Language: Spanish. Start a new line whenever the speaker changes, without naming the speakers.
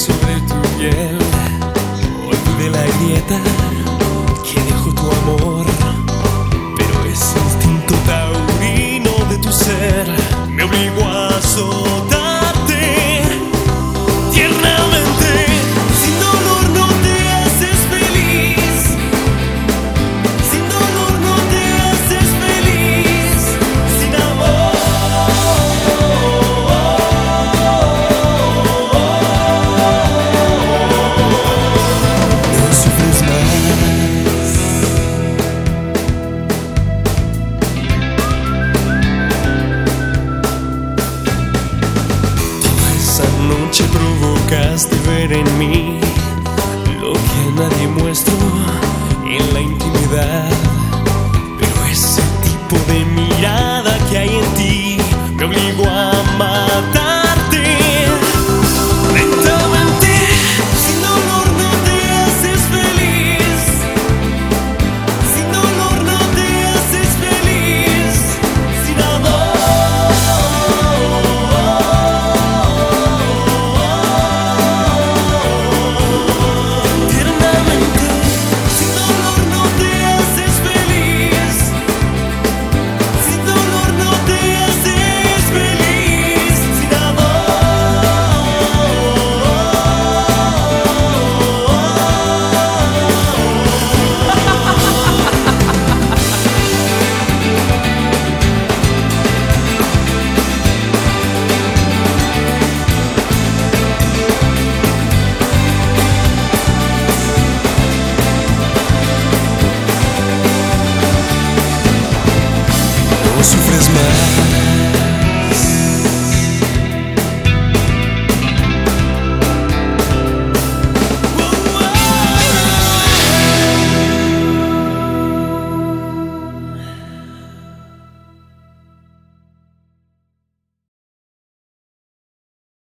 sobre tu piel. Olvidé la grieta que dejó tu amor. Pero ese instinto taurino de tu ser me obligó a azotarte noche provocaste ver en mí lo que nadie muestro is mine?